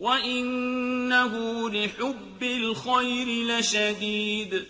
وَإِنَّهُ لِحُبِّ الْخَيْرِ لَشَدِيدٌ